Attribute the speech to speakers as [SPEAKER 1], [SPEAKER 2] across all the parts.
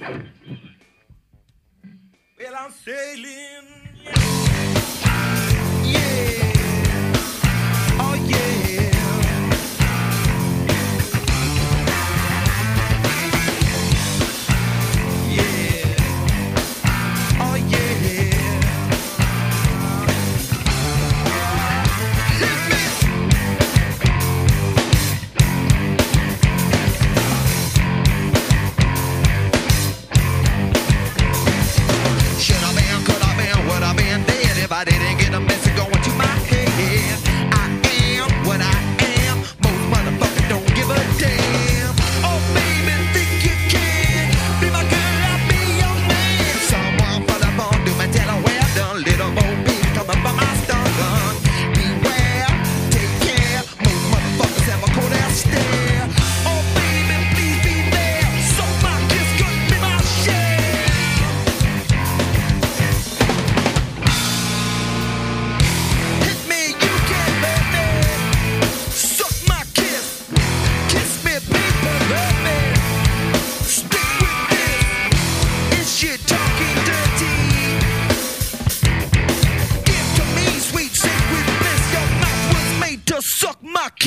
[SPEAKER 1] Well, I'm sailing.
[SPEAKER 2] Yeah.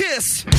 [SPEAKER 2] kiss.